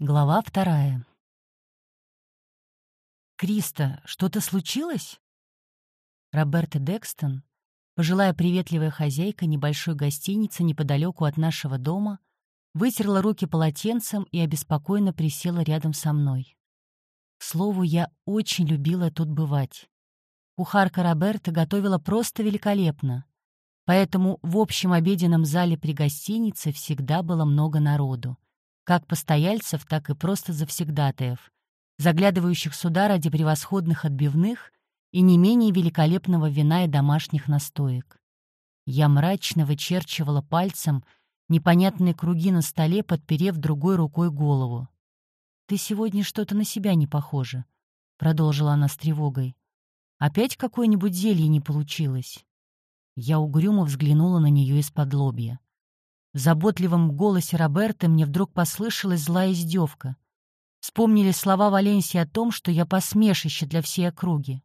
Глава вторая. «Криста, что-то случилось?» Роберта Декстон, пожилая приветливая хозяйка небольшой гостиницы неподалеку от нашего дома, вытерла руки полотенцем и обеспокоенно присела рядом со мной. К слову, я очень любила тут бывать. Кухарка Роберта готовила просто великолепно, поэтому в общем обеденном зале при гостинице всегда было много народу как постояльцев, так и просто завсегдатаев, заглядывающих сюда ради превосходных отбивных и не менее великолепного вина и домашних настоек. Я мрачно вычерчивала пальцем непонятные круги на столе, подперев другой рукой голову. «Ты сегодня что-то на себя не похожа», — продолжила она с тревогой. «Опять какое-нибудь зелье не получилось?» Я угрюмо взглянула на нее из-под лобья. В заботливом голосе Роберта мне вдруг послышалась злая издевка. Вспомнили слова Валенсии о том, что я посмешище для всей округи.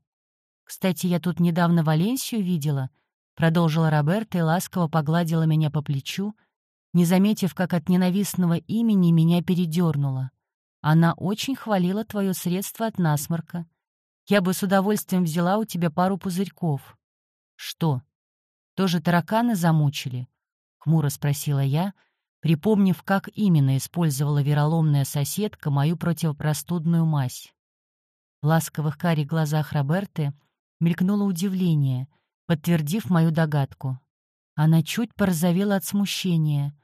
«Кстати, я тут недавно Валенсию видела», — продолжила Роберта и ласково погладила меня по плечу, не заметив, как от ненавистного имени меня передернула. Она очень хвалила твое средство от насморка. Я бы с удовольствием взяла у тебя пару пузырьков. Что? Тоже тараканы замучили? — хмуро спросила я, припомнив, как именно использовала вероломная соседка мою противопростудную мазь. В ласковых карих глазах Роберты мелькнуло удивление, подтвердив мою догадку. Она чуть порозовела от смущения.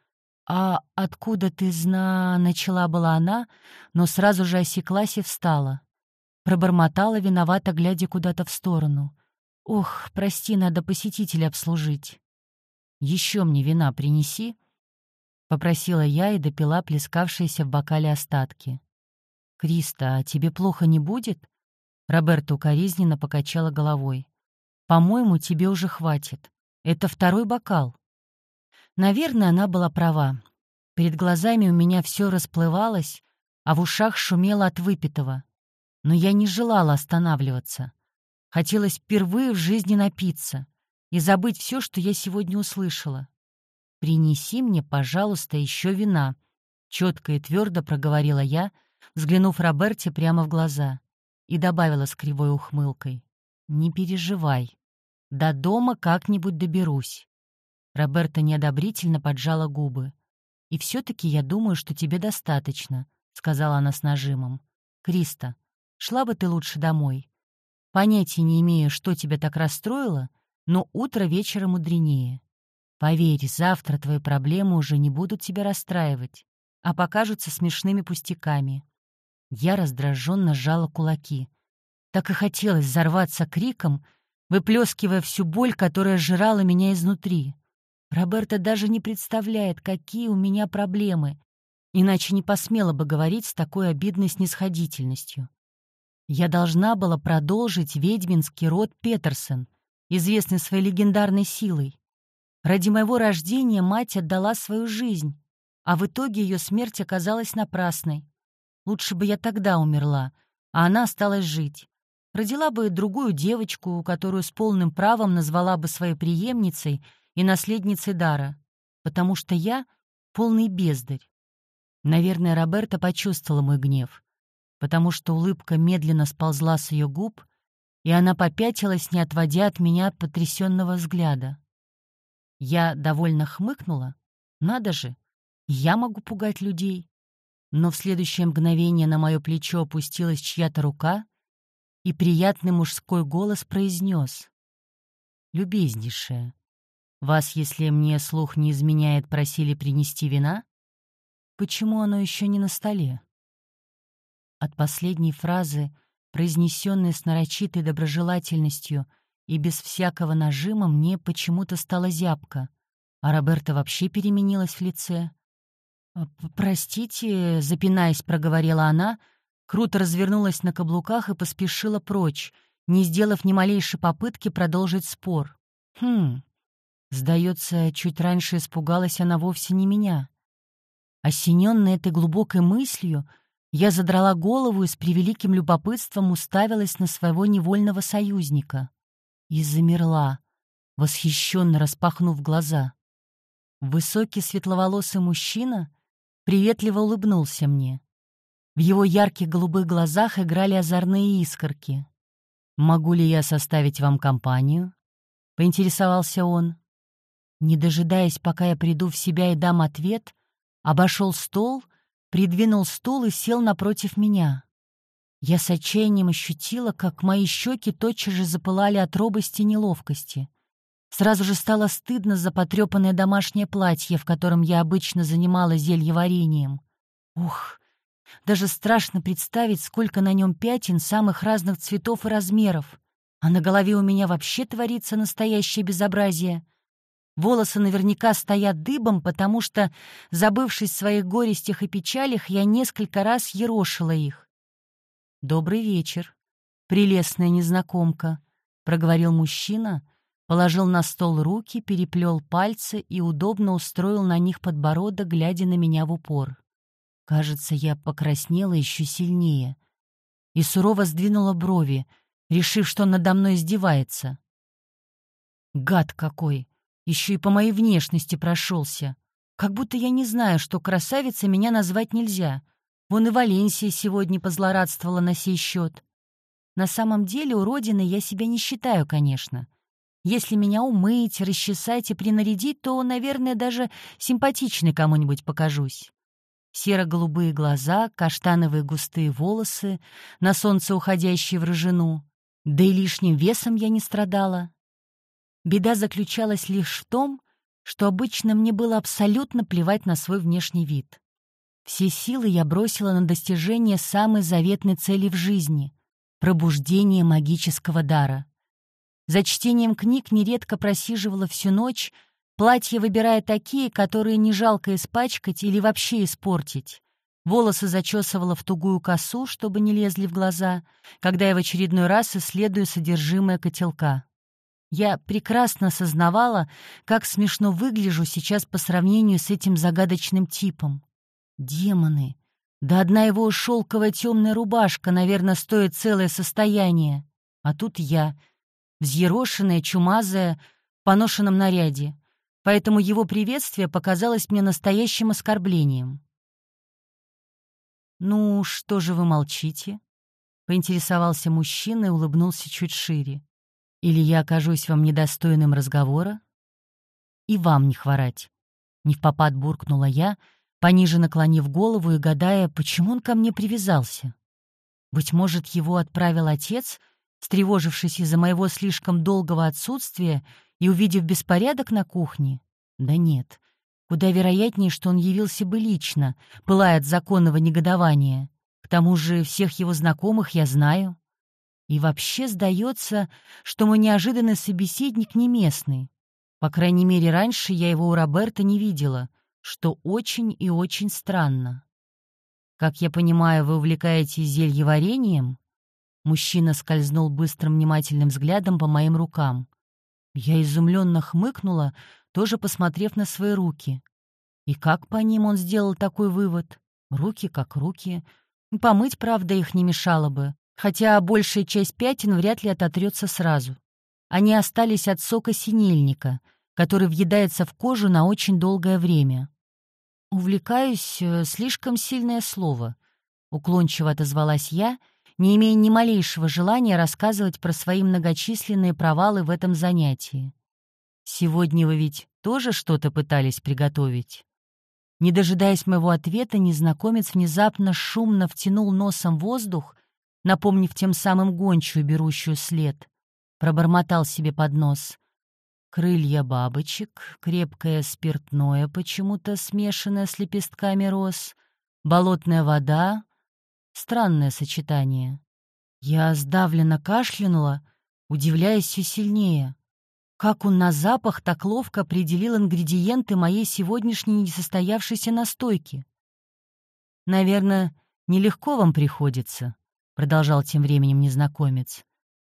«А откуда ты зна...» — начала была она, но сразу же осеклась и встала. Пробормотала, виновато, глядя куда-то в сторону. «Ох, прости, надо посетителя обслужить». Еще мне вина принеси», — попросила я и допила плескавшиеся в бокале остатки. «Криста, а тебе плохо не будет?» Роберта укоризненно покачала головой. «По-моему, тебе уже хватит. Это второй бокал». Наверное, она была права. Перед глазами у меня все расплывалось, а в ушах шумело от выпитого. Но я не желала останавливаться. Хотелось впервые в жизни напиться — и забыть все, что я сегодня услышала. «Принеси мне, пожалуйста, еще вина», — четко и твердо проговорила я, взглянув Роберте прямо в глаза, и добавила с кривой ухмылкой. «Не переживай. До дома как-нибудь доберусь». Роберта неодобрительно поджала губы. «И все-таки я думаю, что тебе достаточно», — сказала она с нажимом. «Криста, шла бы ты лучше домой. Понятия не имею, что тебя так расстроило, но утро вечера мудренее. Поверь, завтра твои проблемы уже не будут тебя расстраивать, а покажутся смешными пустяками. Я раздраженно сжала кулаки. Так и хотелось взорваться криком, выплескивая всю боль, которая сжирала меня изнутри. Роберта даже не представляет, какие у меня проблемы, иначе не посмела бы говорить с такой обидной снисходительностью. Я должна была продолжить ведьминский род Петерсон — известный своей легендарной силой. Ради моего рождения мать отдала свою жизнь, а в итоге ее смерть оказалась напрасной. Лучше бы я тогда умерла, а она осталась жить. Родила бы другую девочку, которую с полным правом назвала бы своей преемницей и наследницей дара, потому что я — полный бездарь. Наверное, Роберта почувствовала мой гнев, потому что улыбка медленно сползла с ее губ, и она попятилась, не отводя от меня потрясенного взгляда. Я довольно хмыкнула. Надо же, я могу пугать людей. Но в следующее мгновение на мое плечо опустилась чья-то рука, и приятный мужской голос произнес. «Любезнейшая, вас, если мне слух не изменяет, просили принести вина? Почему оно еще не на столе?» От последней фразы произнесенное с нарочитой доброжелательностью и без всякого нажима, мне почему-то стало зябко, а Роберта вообще переменилась в лице. «А, «Простите», — запинаясь, проговорила она, круто развернулась на каблуках и поспешила прочь, не сделав ни малейшей попытки продолжить спор. «Хм, сдается, чуть раньше испугалась она вовсе не меня». Осененная этой глубокой мыслью, я задрала голову и с превеликим любопытством уставилась на своего невольного союзника. И замерла, восхищенно распахнув глаза. Высокий светловолосый мужчина приветливо улыбнулся мне. В его ярких голубых глазах играли озорные искорки. «Могу ли я составить вам компанию?» — поинтересовался он. Не дожидаясь, пока я приду в себя и дам ответ, обошел стол, придвинул стул и сел напротив меня. Я с отчаянием ощутила, как мои щеки тотчас же запылали от робости и неловкости. Сразу же стало стыдно за потрепанное домашнее платье, в котором я обычно занималась зельеварением. Ух, даже страшно представить, сколько на нем пятен самых разных цветов и размеров. А на голове у меня вообще творится настоящее безобразие. Волосы наверняка стоят дыбом, потому что, забывшись в своих горестях и печалях, я несколько раз ерошила их. «Добрый вечер, прелестная незнакомка», — проговорил мужчина, положил на стол руки, переплел пальцы и удобно устроил на них подбородок, глядя на меня в упор. Кажется, я покраснела еще сильнее и сурово сдвинула брови, решив, что надо мной издевается. Гад какой! Еще и по моей внешности прошелся. Как будто я не знаю, что красавица меня назвать нельзя. Вон и Валенсия сегодня позлорадствовала на сей счет. На самом деле уродиной я себя не считаю, конечно. Если меня умыть, расчесать и принарядить, то, наверное, даже симпатичной кому-нибудь покажусь серо-голубые глаза, каштановые густые волосы, на солнце уходящие в рыжину. Да и лишним весом я не страдала. Беда заключалась лишь в том, что обычно мне было абсолютно плевать на свой внешний вид. Все силы я бросила на достижение самой заветной цели в жизни — пробуждение магического дара. За чтением книг нередко просиживала всю ночь — Платья выбирая такие, которые не жалко испачкать или вообще испортить. Волосы зачесывала в тугую косу, чтобы не лезли в глаза, когда я в очередной раз исследую содержимое котелка. Я прекрасно осознавала, как смешно выгляжу сейчас по сравнению с этим загадочным типом. Демоны! Да одна его шелковая темная рубашка, наверное, стоит целое состояние. А тут я, взъерошенная, чумазая, в поношенном наряде поэтому его приветствие показалось мне настоящим оскорблением. «Ну, что же вы молчите?» — поинтересовался мужчина и улыбнулся чуть шире. «Или я окажусь вам недостойным разговора?» «И вам не хворать», — не в попад буркнула я, пониже наклонив голову и гадая, почему он ко мне привязался. Быть может, его отправил отец, встревожившись из-за моего слишком долгого отсутствия и увидев беспорядок на кухне? Да нет. Куда вероятнее, что он явился бы лично, пылая от законного негодования. К тому же всех его знакомых я знаю. И вообще сдается, что мой неожиданный собеседник не местный. По крайней мере, раньше я его у Роберта не видела, что очень и очень странно. «Как я понимаю, вы увлекаетесь зельеварением?» Мужчина скользнул быстрым внимательным взглядом по моим рукам. Я изумленно хмыкнула, тоже посмотрев на свои руки. И как по ним он сделал такой вывод? Руки как руки. Помыть, правда, их не мешало бы, хотя большая часть пятен вряд ли ототрется сразу. Они остались от сока синельника, который въедается в кожу на очень долгое время. «Увлекаюсь э, — слишком сильное слово», — уклончиво отозвалась я, не имея ни малейшего желания рассказывать про свои многочисленные провалы в этом занятии. «Сегодня вы ведь тоже что-то пытались приготовить?» Не дожидаясь моего ответа, незнакомец внезапно шумно втянул носом воздух, напомнив тем самым гончую, берущую след. Пробормотал себе под нос. Крылья бабочек, крепкое спиртное, почему-то смешанное с лепестками роз, болотная вода. Странное сочетание. Я сдавленно кашлянула, удивляясь все сильнее. Как он на запах так ловко определил ингредиенты моей сегодняшней несостоявшейся настойки? «Наверное, нелегко вам приходится», — продолжал тем временем незнакомец.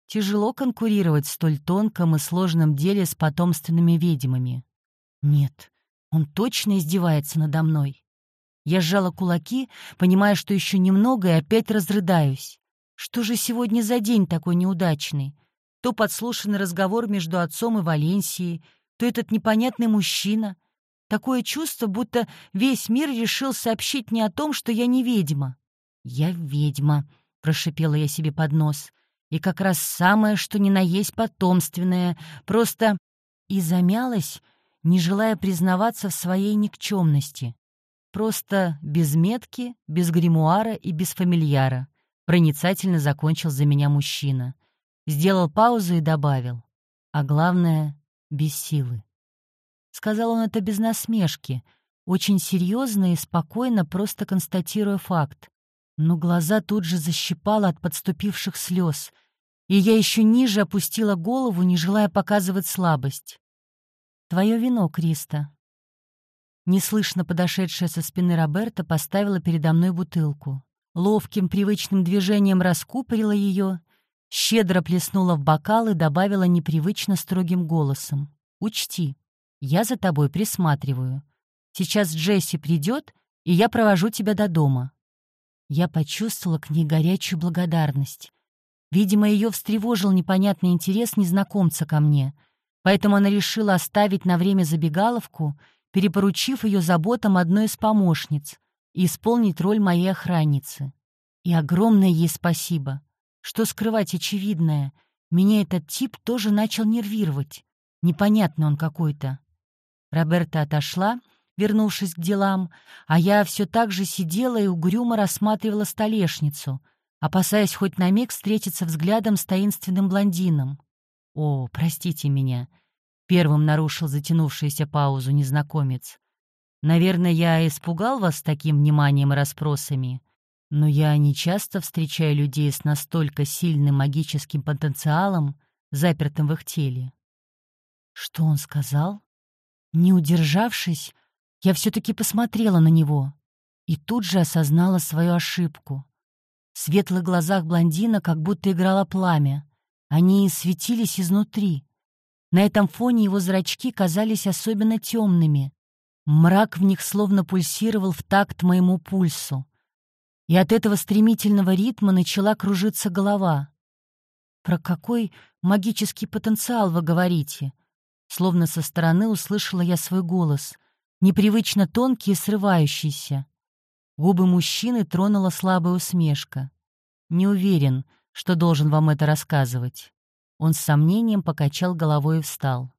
«Тяжело конкурировать в столь тонком и сложном деле с потомственными ведьмами». «Нет, он точно издевается надо мной». Я сжала кулаки, понимая, что еще немного, и опять разрыдаюсь. Что же сегодня за день такой неудачный? то подслушанный разговор между отцом и Валенсией, то этот непонятный мужчина. Такое чувство, будто весь мир решил сообщить мне о том, что я не ведьма. «Я ведьма», — прошипела я себе под нос. «И как раз самое, что ни на есть потомственное. Просто...» И замялась, не желая признаваться в своей никчемности. Просто без метки, без гримуара и без фамильяра. Проницательно закончил за меня мужчина. Сделал паузу и добавил. А главное, без силы. Сказал он это без насмешки, очень серьезно и спокойно, просто констатируя факт. Но глаза тут же защипало от подступивших слез, и я еще ниже опустила голову, не желая показывать слабость. «Твое вино, Криста». Неслышно подошедшая со спины Роберта поставила передо мной бутылку. Ловким привычным движением раскупорила ее, щедро плеснула в бокал и добавила непривычно строгим голосом. «Учти, я за тобой присматриваю. Сейчас Джесси придет, и я провожу тебя до дома». Я почувствовала к ней горячую благодарность. Видимо, ее встревожил непонятный интерес незнакомца ко мне, поэтому она решила оставить на время забегаловку, перепоручив ее заботам одной из помощниц и исполнить роль моей охранницы. И огромное ей спасибо. Что скрывать очевидное, меня этот тип тоже начал нервировать. Непонятный он какой-то. Роберта отошла, вернувшись к делам, а я все так же сидела и угрюмо рассматривала столешницу, опасаясь хоть на миг встретиться взглядом с таинственным блондином. «О, простите меня», — первым нарушил затянувшуюся паузу незнакомец. «Наверное, я испугал вас таким вниманием и расспросами, но я не часто встречаю людей с настолько сильным магическим потенциалом, запертым в их теле». «Что он сказал?» Не удержавшись, я все-таки посмотрела на него и тут же осознала свою ошибку. В светлых глазах блондина как будто играло пламя. Они светились изнутри. На этом фоне его зрачки казались особенно темными. Мрак в них словно пульсировал в такт моему пульсу. И от этого стремительного ритма начала кружиться голова. «Про какой магический потенциал вы говорите?» Словно со стороны услышала я свой голос, непривычно тонкий и срывающийся. Губы мужчины тронула слабая усмешка. «Не уверен, что должен вам это рассказывать». Он с сомнением покачал головой и встал.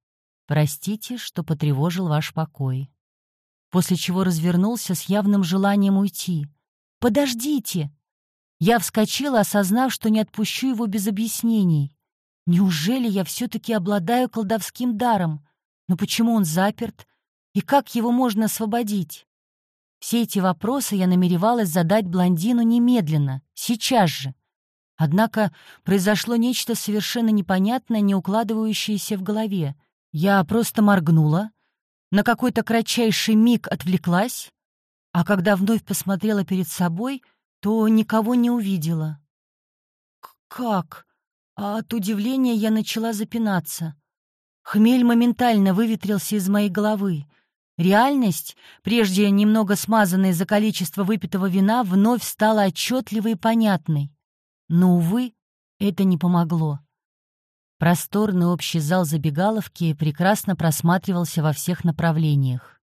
«Простите, что потревожил ваш покой». После чего развернулся с явным желанием уйти. «Подождите!» Я вскочила, осознав, что не отпущу его без объяснений. Неужели я все-таки обладаю колдовским даром? Но почему он заперт? И как его можно освободить? Все эти вопросы я намеревалась задать блондину немедленно, сейчас же. Однако произошло нечто совершенно непонятное, не укладывающееся в голове. Я просто моргнула, на какой-то кратчайший миг отвлеклась, а когда вновь посмотрела перед собой, то никого не увидела. «Как?» а от удивления я начала запинаться. Хмель моментально выветрился из моей головы. Реальность, прежде немного смазанная за количество выпитого вина, вновь стала отчетливой и понятной. Но, увы, это не помогло. Просторный общий зал забегаловки прекрасно просматривался во всех направлениях.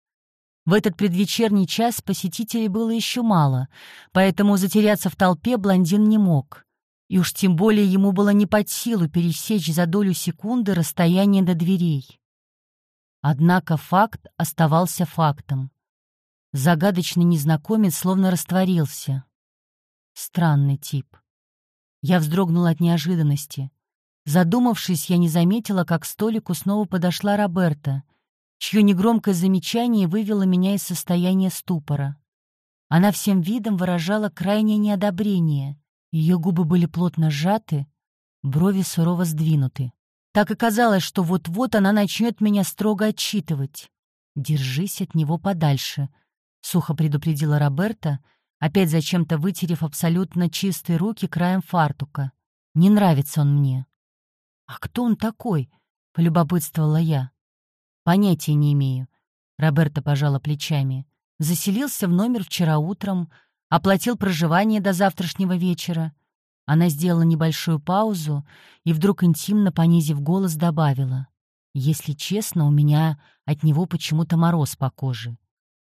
В этот предвечерний час посетителей было еще мало, поэтому затеряться в толпе блондин не мог. И уж тем более ему было не под силу пересечь за долю секунды расстояние до дверей. Однако факт оставался фактом. Загадочный незнакомец словно растворился. Странный тип. Я вздрогнула от неожиданности. Задумавшись, я не заметила, как к столику снова подошла Роберта, чье негромкое замечание вывело меня из состояния ступора. Она всем видом выражала крайнее неодобрение — ее губы были плотно сжаты, брови сурово сдвинуты. Так и казалось, что вот-вот она начнет меня строго отчитывать. «Держись от него подальше», — сухо предупредила Роберта, опять зачем-то вытерев абсолютно чистые руки краем фартука. «Не нравится он мне». «А кто он такой?» — полюбопытствовала я. «Понятия не имею», — Роберта пожала плечами. «Заселился в номер вчера утром, оплатил проживание до завтрашнего вечера. Она сделала небольшую паузу и вдруг интимно понизив голос добавила. «Если честно, у меня от него почему-то мороз по коже.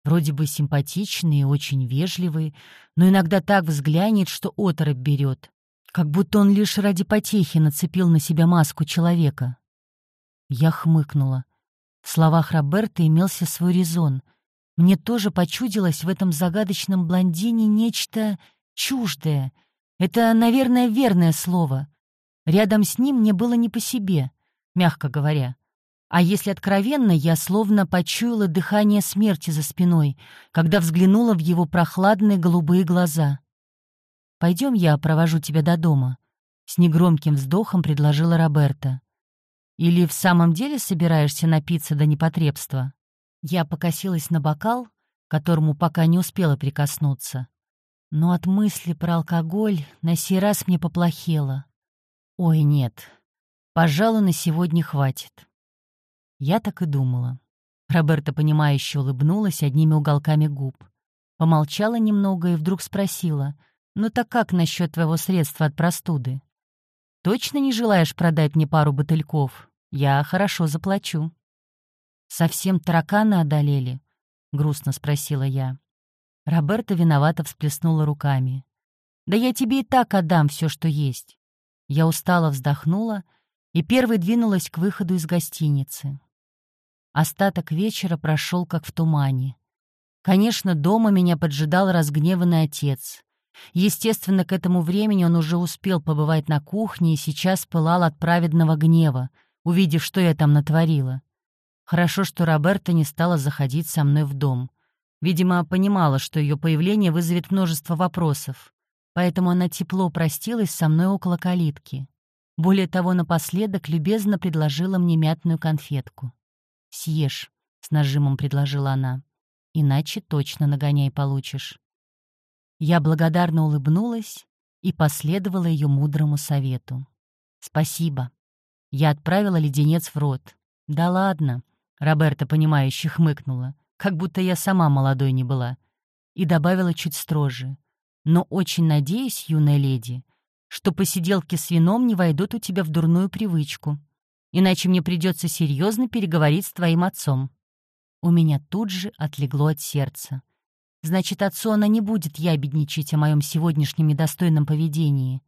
Вроде бы симпатичный и очень вежливый, но иногда так взглянет, что оторопь берет. Как будто он лишь ради потехи нацепил на себя маску человека. Я хмыкнула. В словах Роберта имелся свой резон. Мне тоже почудилось в этом загадочном блондине нечто чуждое. Это, наверное, верное слово. Рядом с ним мне было не по себе, мягко говоря. А если откровенно, я словно почуяла дыхание смерти за спиной, когда взглянула в его прохладные голубые глаза. «Пойдем, я провожу тебя до дома», — с негромким вздохом предложила Роберта. «Или в самом деле собираешься напиться до непотребства?» Я покосилась на бокал, которому пока не успела прикоснуться. Но от мысли про алкоголь на сей раз мне поплохело. Ой, нет, пожалуй, на сегодня хватит. Я так и думала. Роберта, понимающе улыбнулась одними уголками губ. Помолчала немного и вдруг спросила, «Ну так как насчет твоего средства от простуды? Точно не желаешь продать мне пару бутыльков? Я хорошо заплачу». «Совсем тараканы одолели?» — грустно спросила я. Роберта виновато всплеснула руками. «Да я тебе и так отдам все, что есть». Я устало вздохнула и первой двинулась к выходу из гостиницы. Остаток вечера прошел как в тумане. Конечно, дома меня поджидал разгневанный отец. Естественно, к этому времени он уже успел побывать на кухне и сейчас пылал от праведного гнева, увидев, что я там натворила. Хорошо, что Роберта не стала заходить со мной в дом. Видимо, понимала, что ее появление вызовет множество вопросов. Поэтому она тепло простилась со мной около калитки. Более того, напоследок любезно предложила мне мятную конфетку. «Съешь», — с нажимом предложила она. «Иначе точно нагоняй получишь». Я благодарно улыбнулась и последовала ее мудрому совету. «Спасибо». Я отправила леденец в рот. «Да ладно», — Роберта, понимающе хмыкнула, как будто я сама молодой не была, и добавила чуть строже. «Но очень надеюсь, юная леди, что посиделки с вином не войдут у тебя в дурную привычку иначе мне придется серьезно переговорить с твоим отцом». У меня тут же отлегло от сердца. Значит, отцу она не будет ябедничать о моем сегодняшнем недостойном поведении.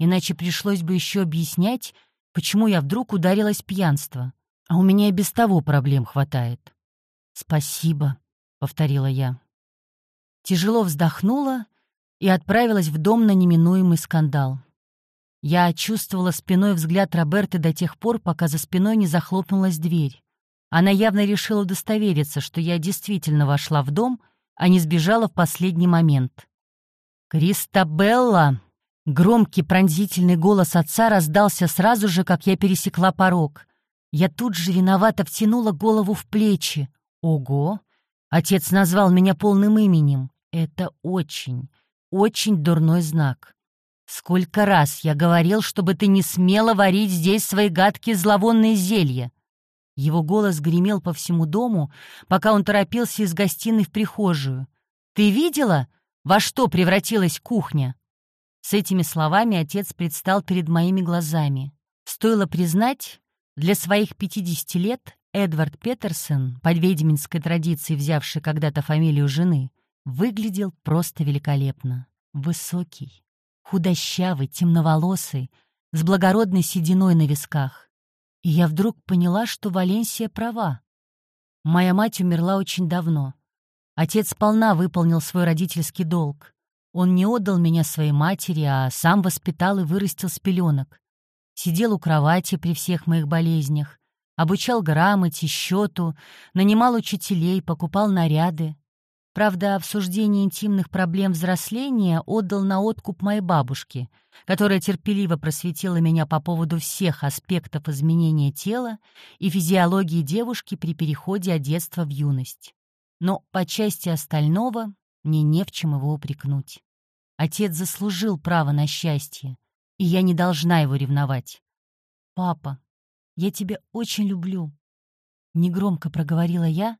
Иначе пришлось бы еще объяснять, почему я вдруг ударилась пьянство. А у меня и без того проблем хватает. «Спасибо», — повторила я. Тяжело вздохнула и отправилась в дом на неминуемый скандал. Я чувствовала спиной взгляд Роберты до тех пор, пока за спиной не захлопнулась дверь. Она явно решила удостовериться, что я действительно вошла в дом, а не сбежала в последний момент. «Кристабелла!» Громкий пронзительный голос отца раздался сразу же, как я пересекла порог. Я тут же виновато втянула голову в плечи. «Ого!» Отец назвал меня полным именем. Это очень, очень дурной знак. Сколько раз я говорил, чтобы ты не смела варить здесь свои гадкие зловонные зелья. Его голос гремел по всему дому, пока он торопился из гостиной в прихожую. «Ты видела, во что превратилась кухня?» С этими словами отец предстал перед моими глазами. Стоило признать, для своих 50 лет Эдвард Петерсон, по ведьминской традиции взявший когда-то фамилию жены, выглядел просто великолепно. Высокий, худощавый, темноволосый, с благородной сединой на висках. И я вдруг поняла, что Валенсия права. Моя мать умерла очень давно. Отец сполна выполнил свой родительский долг. Он не отдал меня своей матери, а сам воспитал и вырастил с пеленок. Сидел у кровати при всех моих болезнях, обучал грамоте, счету, нанимал учителей, покупал наряды. Правда, обсуждение интимных проблем взросления отдал на откуп моей бабушке, которая терпеливо просветила меня по поводу всех аспектов изменения тела и физиологии девушки при переходе от детства в юность. Но по части остального мне не в чем его упрекнуть. Отец заслужил право на счастье, и я не должна его ревновать. «Папа, я тебя очень люблю», — негромко проговорила я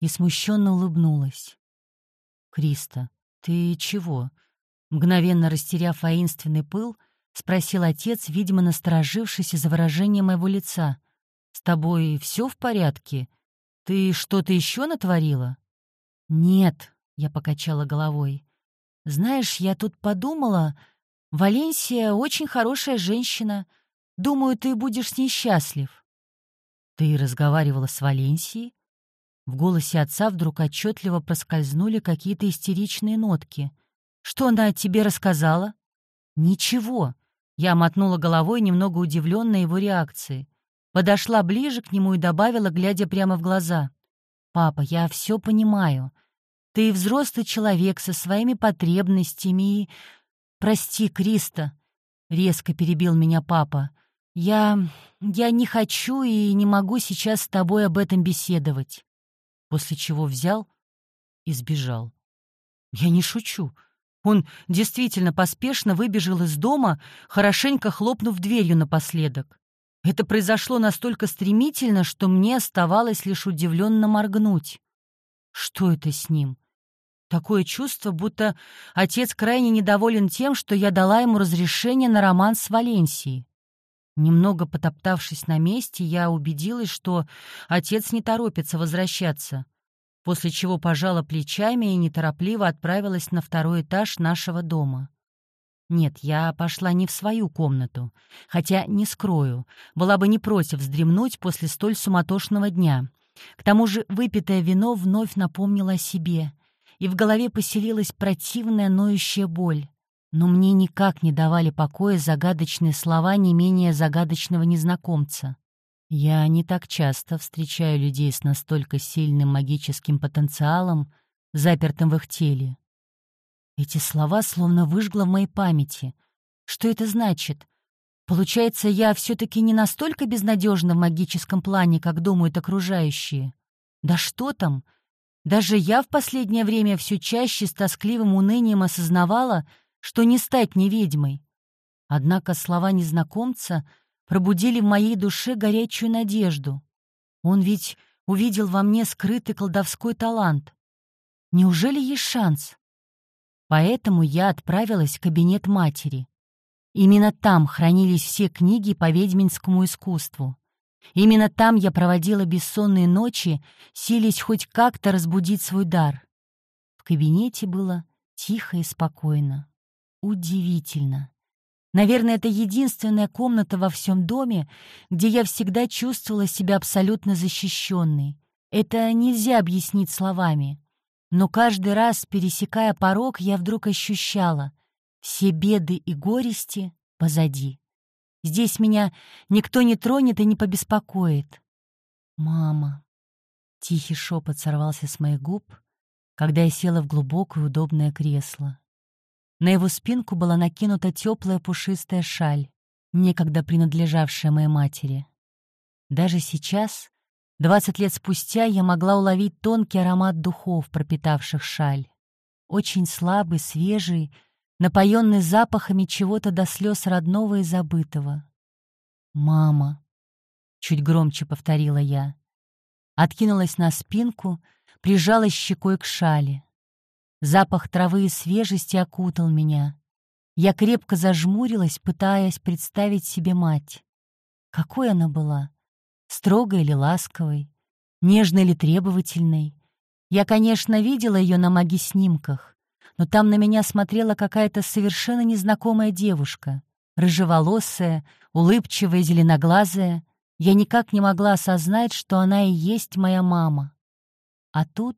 и смущенно улыбнулась. «Криста, ты чего?» Мгновенно растеряв воинственный пыл, спросил отец, видимо, насторожившись из-за выражения моего лица. «С тобой все в порядке? Ты что-то еще натворила?» «Нет», — я покачала головой. «Знаешь, я тут подумала, Валенсия очень хорошая женщина. Думаю, ты будешь с ней счастлив». «Ты разговаривала с Валенсией?» В голосе отца вдруг отчетливо проскользнули какие-то истеричные нотки. «Что она тебе рассказала?» «Ничего». Я мотнула головой, немного удивленная его реакцией. Подошла ближе к нему и добавила, глядя прямо в глаза. «Папа, я все понимаю. Ты взрослый человек со своими потребностями и... Прости, Криста!» — резко перебил меня папа. «Я... я не хочу и не могу сейчас с тобой об этом беседовать». После чего взял и сбежал. Я не шучу. Он действительно поспешно выбежал из дома, хорошенько хлопнув дверью напоследок. Это произошло настолько стремительно, что мне оставалось лишь удивленно моргнуть. Что это с ним? Такое чувство, будто отец крайне недоволен тем, что я дала ему разрешение на роман с Валенсией. Немного потоптавшись на месте, я убедилась, что отец не торопится возвращаться, после чего пожала плечами и неторопливо отправилась на второй этаж нашего дома. Нет, я пошла не в свою комнату, хотя, не скрою, была бы не против вздремнуть после столь суматошного дня. К тому же выпитое вино вновь напомнило о себе, и в голове поселилась противная ноющая боль. Но мне никак не давали покоя загадочные слова не менее загадочного незнакомца. Я не так часто встречаю людей с настолько сильным магическим потенциалом, запертым в их теле. Эти слова словно выжгло в моей памяти. Что это значит? Получается, я все-таки не настолько безнадежна в магическом плане, как думают окружающие. Да что там? Даже я в последнее время все чаще с тоскливым унынием осознавала, что не стать не ведьмой. Однако слова незнакомца пробудили в моей душе горячую надежду. Он ведь увидел во мне скрытый колдовской талант. Неужели есть шанс? Поэтому я отправилась в кабинет матери. Именно там хранились все книги по ведьминскому искусству. Именно там я проводила бессонные ночи, силясь хоть как-то разбудить свой дар. В кабинете было тихо и спокойно. Удивительно. Наверное, это единственная комната во всем доме, где я всегда чувствовала себя абсолютно защищенной. Это нельзя объяснить словами. Но каждый раз, пересекая порог, я вдруг ощущала все беды и горести позади. Здесь меня никто не тронет и не побеспокоит. «Мама!» Тихий шепот сорвался с моих губ, когда я села в глубокое удобное кресло. На его спинку была накинута теплая пушистая шаль, некогда принадлежавшая моей матери. Даже сейчас, Двадцать лет спустя я могла уловить тонкий аромат духов, пропитавших шаль. Очень слабый, свежий, напоенный запахами чего-то до слез родного и забытого. «Мама», — чуть громче повторила я, откинулась на спинку, прижалась щекой к шали. Запах травы и свежести окутал меня. Я крепко зажмурилась, пытаясь представить себе мать. Какой она была? строгой или ласковой, нежной или требовательной. Я, конечно, видела ее на маги-снимках, но там на меня смотрела какая-то совершенно незнакомая девушка, рыжеволосая, улыбчивая, зеленоглазая. Я никак не могла осознать, что она и есть моя мама. А тут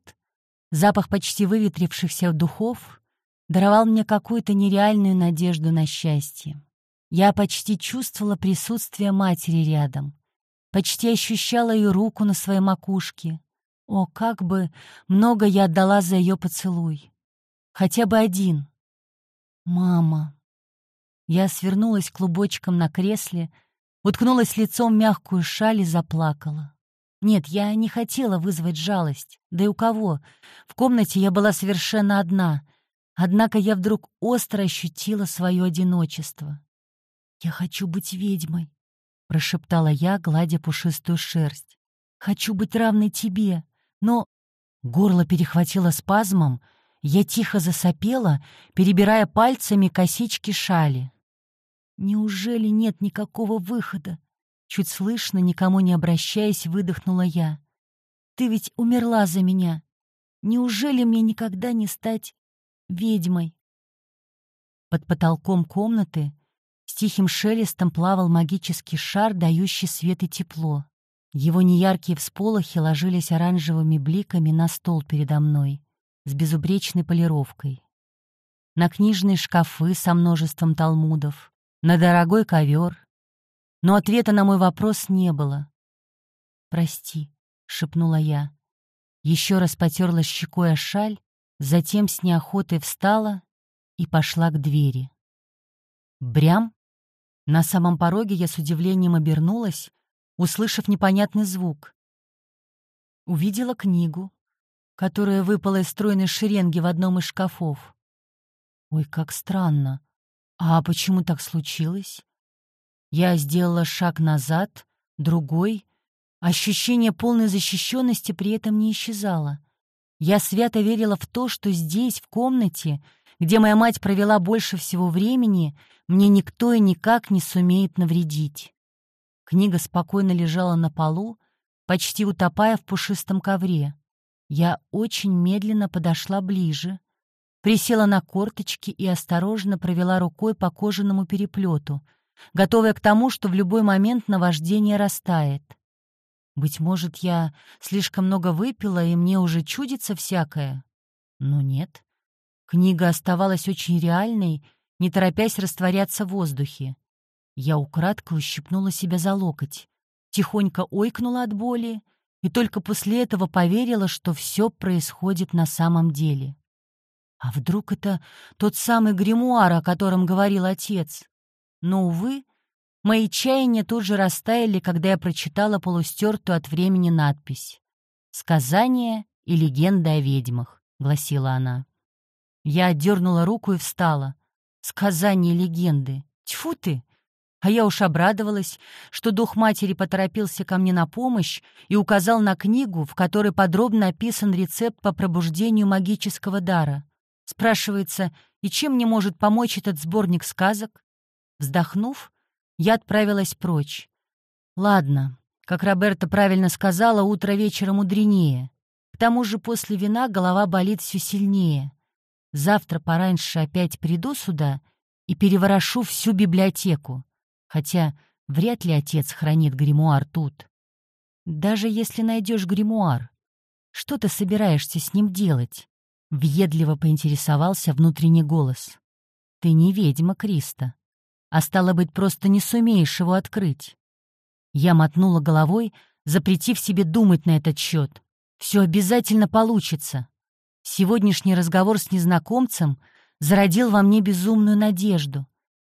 запах почти выветрившихся духов даровал мне какую-то нереальную надежду на счастье. Я почти чувствовала присутствие матери рядом — почти ощущала ее руку на своей макушке. О, как бы много я отдала за ее поцелуй. Хотя бы один. «Мама». Я свернулась клубочком на кресле, уткнулась лицом в мягкую шаль и заплакала. Нет, я не хотела вызвать жалость. Да и у кого? В комнате я была совершенно одна. Однако я вдруг остро ощутила свое одиночество. «Я хочу быть ведьмой», — прошептала я, гладя пушистую шерсть. «Хочу быть равной тебе, но...» Горло перехватило спазмом, я тихо засопела, перебирая пальцами косички шали. «Неужели нет никакого выхода?» Чуть слышно, никому не обращаясь, выдохнула я. «Ты ведь умерла за меня. Неужели мне никогда не стать ведьмой? Под потолком комнаты с тихим шелестом плавал магический шар, дающий свет и тепло. Его неяркие всполохи ложились оранжевыми бликами на стол передо мной с безупречной полировкой. На книжные шкафы со множеством талмудов, на дорогой ковер. Но ответа на мой вопрос не было. «Прости», — шепнула я. Еще раз потерла щекой о шаль, затем с неохотой встала и пошла к двери. Брям! На самом пороге я с удивлением обернулась, услышав непонятный звук. Увидела книгу, которая выпала из стройной шеренги в одном из шкафов. Ой, как странно. А почему так случилось? Я сделала шаг назад, другой. Ощущение полной защищенности при этом не исчезало. Я свято верила в то, что здесь, в комнате, где моя мать провела больше всего времени, мне никто и никак не сумеет навредить. Книга спокойно лежала на полу, почти утопая в пушистом ковре. Я очень медленно подошла ближе, присела на корточки и осторожно провела рукой по кожаному переплету, готовая к тому, что в любой момент наваждение растает. Быть может, я слишком много выпила, и мне уже чудится всякое? Но нет. Книга оставалась очень реальной, не торопясь растворяться в воздухе. Я украдкой ущипнула себя за локоть, тихонько ойкнула от боли и только после этого поверила, что все происходит на самом деле. А вдруг это тот самый гримуар, о котором говорил отец? Но, увы, мои чаяния тут же растаяли, когда я прочитала полустертую от времени надпись «Сказания и легенды о ведьмах», — гласила она. Я отдернула руку и встала. «Сказания и легенды. Тьфу ты! А я уж обрадовалась, что дух матери поторопился ко мне на помощь и указал на книгу, в которой подробно описан рецепт по пробуждению магического дара. Спрашивается, и чем мне может помочь этот сборник сказок? Вздохнув, я отправилась прочь. Ладно, как Роберта правильно сказала, утро вечера мудренее. К тому же после вина голова болит все сильнее. Завтра пораньше опять приду сюда и переворошу всю библиотеку хотя вряд ли отец хранит гримуар тут. Даже если найдешь гримуар, что ты собираешься с ним делать? Въедливо поинтересовался внутренний голос. Ты не ведьма, Криста, а стало быть, просто не сумеешь его открыть. Я мотнула головой, запретив себе думать на этот счет. Все обязательно получится. Сегодняшний разговор с незнакомцем зародил во мне безумную надежду.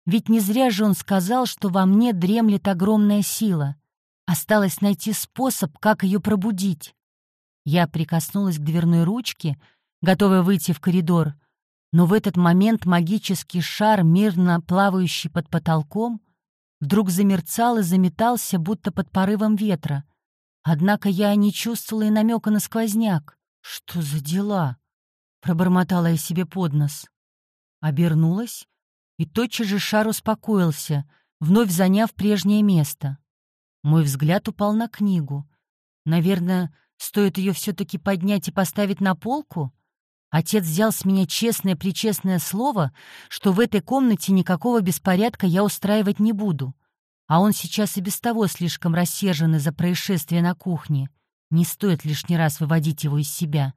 Ведь не зря же он сказал, что во мне дремлет огромная сила. Осталось найти способ, как ее пробудить. Я прикоснулась к дверной ручке, готовая выйти в коридор, но в этот момент магический шар, мирно плавающий под потолком, вдруг замерцал и заметался, будто под порывом ветра. Однако я не чувствовала и намека на сквозняк. «Что за дела?» — пробормотала я себе под нос. Обернулась и тотчас же шар успокоился, вновь заняв прежнее место. Мой взгляд упал на книгу. Наверное, стоит ее все-таки поднять и поставить на полку? Отец взял с меня честное-причестное слово, что в этой комнате никакого беспорядка я устраивать не буду. А он сейчас и без того слишком рассержен из-за происшествия на кухне. Не стоит лишний раз выводить его из себя.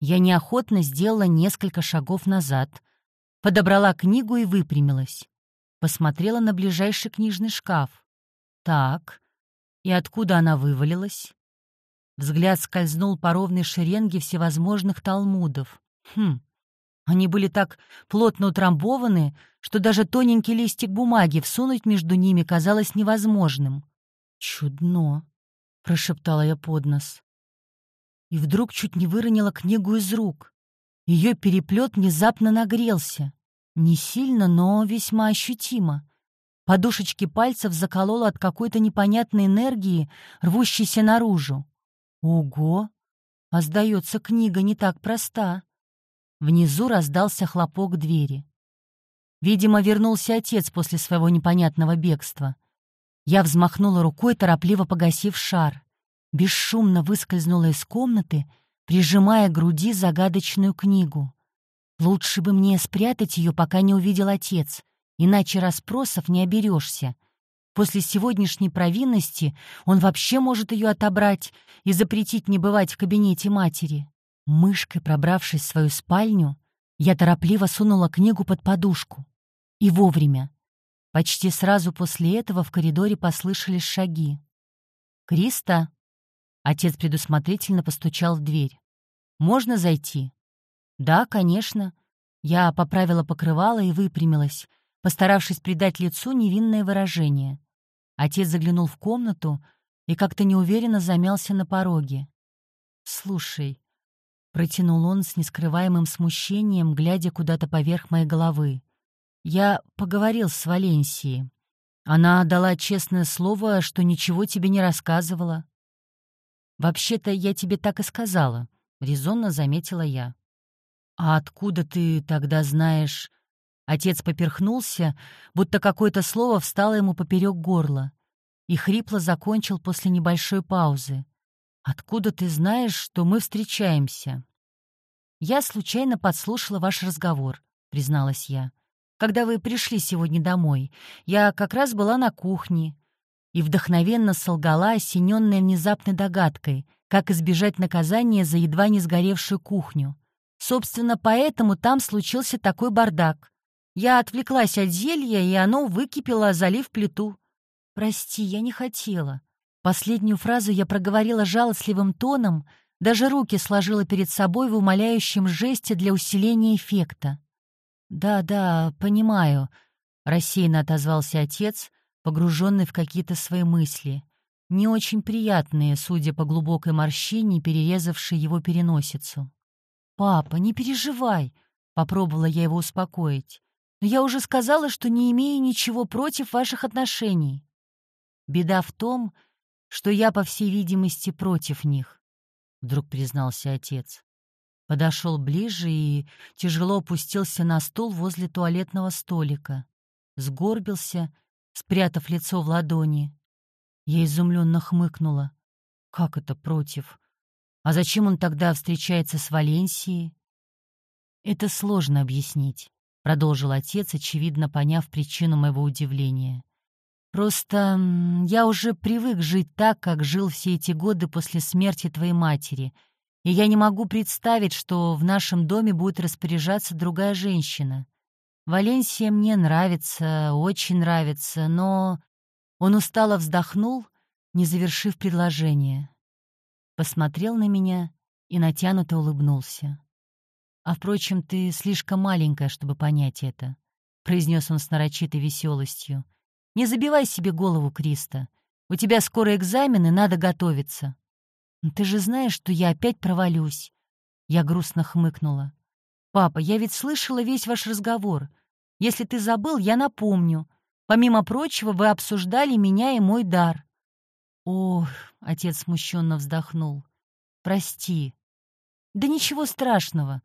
Я неохотно сделала несколько шагов назад — Подобрала книгу и выпрямилась. Посмотрела на ближайший книжный шкаф. Так, и откуда она вывалилась? Взгляд скользнул по ровной шеренге всевозможных талмудов. Хм, они были так плотно утрамбованы, что даже тоненький листик бумаги всунуть между ними казалось невозможным. «Чудно», — прошептала я под нос. И вдруг чуть не выронила книгу из рук. Ее переплет внезапно нагрелся. Не сильно, но весьма ощутимо. Подушечки пальцев закололо от какой-то непонятной энергии, рвущейся наружу. Ого! А сдается, книга не так проста. Внизу раздался хлопок двери. Видимо, вернулся отец после своего непонятного бегства. Я взмахнула рукой, торопливо погасив шар. Бесшумно выскользнула из комнаты — прижимая к груди загадочную книгу. Лучше бы мне спрятать ее, пока не увидел отец, иначе расспросов не оберешься. После сегодняшней провинности он вообще может ее отобрать и запретить не бывать в кабинете матери. Мышкой пробравшись в свою спальню, я торопливо сунула книгу под подушку. И вовремя. Почти сразу после этого в коридоре послышались шаги. «Криста!» Отец предусмотрительно постучал в дверь. «Можно зайти?» «Да, конечно». Я поправила покрывало и выпрямилась, постаравшись придать лицу невинное выражение. Отец заглянул в комнату и как-то неуверенно замялся на пороге. «Слушай», — протянул он с нескрываемым смущением, глядя куда-то поверх моей головы. «Я поговорил с Валенсией. Она дала честное слово, что ничего тебе не рассказывала». «Вообще-то я тебе так и сказала», — резонно заметила я. «А откуда ты тогда знаешь...» Отец поперхнулся, будто какое-то слово встало ему поперек горла, и хрипло закончил после небольшой паузы. «Откуда ты знаешь, что мы встречаемся?» «Я случайно подслушала ваш разговор», — призналась я. «Когда вы пришли сегодня домой, я как раз была на кухне и вдохновенно солгала, осененная внезапной догадкой, как избежать наказания за едва не сгоревшую кухню. Собственно, поэтому там случился такой бардак. Я отвлеклась от зелья, и оно выкипело, залив плиту. «Прости, я не хотела», Последнюю фразу я проговорила жалостливым тоном, даже руки сложила перед собой в умоляющем жесте для усиления эффекта. «Да-да, понимаю», — рассеянно отозвался отец, погруженный в какие-то свои мысли, не очень приятные, судя по глубокой морщине, перерезавшей его переносицу. «Папа, не переживай», — попробовала я его успокоить. «Но я уже сказала, что не имею ничего против ваших отношений. Беда в том, что я, по всей видимости, против них», — вдруг признался отец. Подошел ближе и тяжело опустился на стул возле туалетного столика. Сгорбился, спрятав лицо в ладони. Я изумленно хмыкнула. «Как это против? А зачем он тогда встречается с Валенсией?» «Это сложно объяснить», — продолжил отец, очевидно поняв причину моего удивления. Просто я уже привык жить так, как жил все эти годы после смерти твоей матери, и я не могу представить, что в нашем доме будет распоряжаться другая женщина. Валенсия мне нравится, очень нравится, но...» Он устало вздохнул, не завершив предложение. Посмотрел на меня и натянуто улыбнулся. «А, впрочем, ты слишком маленькая, чтобы понять это», — произнес он с нарочитой веселостью. Не забивай себе голову, Криста. У тебя скоро экзамены, надо готовиться. Ты же знаешь, что я опять провалюсь. Я грустно хмыкнула. Папа, я ведь слышала весь ваш разговор. Если ты забыл, я напомню. Помимо прочего, вы обсуждали меня и мой дар. Ох, отец смущенно вздохнул. Прости. Да ничего страшного.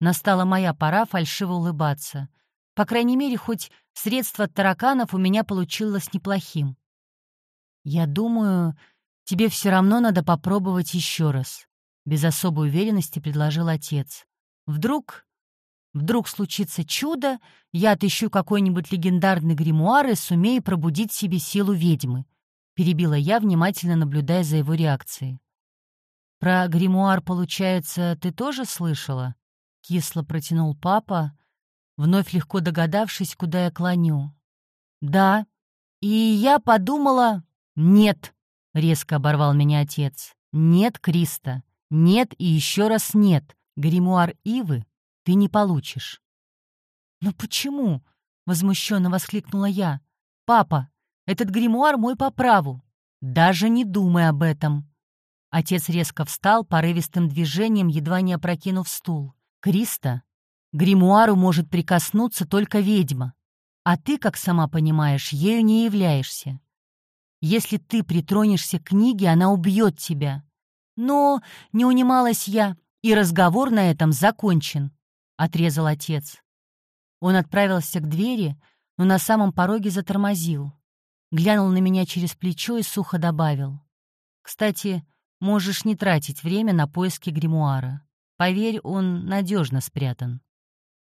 Настала моя пора фальшиво улыбаться. По крайней мере, хоть средство тараканов у меня получилось неплохим. «Я думаю, тебе все равно надо попробовать еще раз», — без особой уверенности предложил отец. «Вдруг... вдруг случится чудо, я отыщу какой-нибудь легендарный гримуар и сумею пробудить в себе силу ведьмы», — перебила я, внимательно наблюдая за его реакцией. «Про гримуар, получается, ты тоже слышала?» — кисло протянул папа, вновь легко догадавшись, куда я клоню. «Да». И я подумала... «Нет», — резко оборвал меня отец. «Нет, Криста. Нет и еще раз нет. Гримуар Ивы ты не получишь». «Но почему?» — возмущенно воскликнула я. «Папа, этот гримуар мой по праву. Даже не думай об этом». Отец резко встал, порывистым движением, едва не опрокинув стул. «Криста, Гримуару может прикоснуться только ведьма, а ты, как сама понимаешь, ею не являешься. Если ты притронешься к книге, она убьет тебя. Но не унималась я, и разговор на этом закончен, — отрезал отец. Он отправился к двери, но на самом пороге затормозил. Глянул на меня через плечо и сухо добавил. «Кстати, Можешь не тратить время на поиски гримуара. Поверь, он надежно спрятан.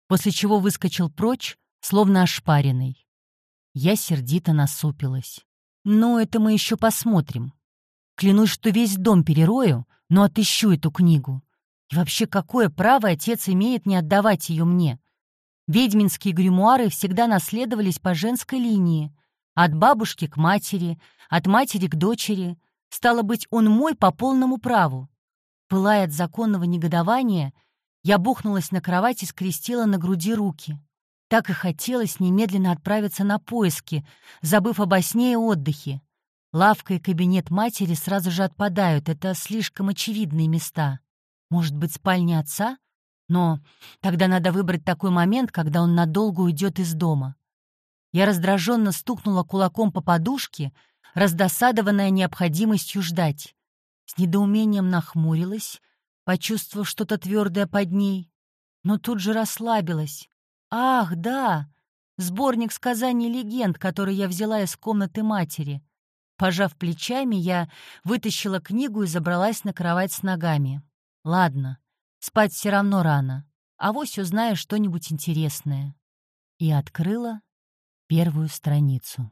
После чего выскочил прочь, словно ошпаренный. Я сердито насупилась. «Ну, это мы еще посмотрим. Клянусь, что весь дом перерою, но отыщу эту книгу. И вообще, какое право отец имеет не отдавать ее мне? Ведьминские гримуары всегда наследовались по женской линии. От бабушки к матери, от матери к дочери. Стало быть, он мой по полному праву. Пылая от законного негодования, я бухнулась на кровать и скрестила на груди руки. Так и хотелось немедленно отправиться на поиски, забыв обо сне и отдыхе. Лавка и кабинет матери сразу же отпадают, это слишком очевидные места. Может быть, спальня отца? Но тогда надо выбрать такой момент, когда он надолго уйдет из дома. Я раздраженно стукнула кулаком по подушке, раздосадованная необходимостью ждать. С недоумением нахмурилась, почувствовав что-то твердое под ней, но тут же расслабилась. «Ах, да! Сборник сказаний легенд, который я взяла из комнаты матери. Пожав плечами, я вытащила книгу и забралась на кровать с ногами. Ладно, спать все равно рано, а вось узнаю что-нибудь интересное. И открыла первую страницу.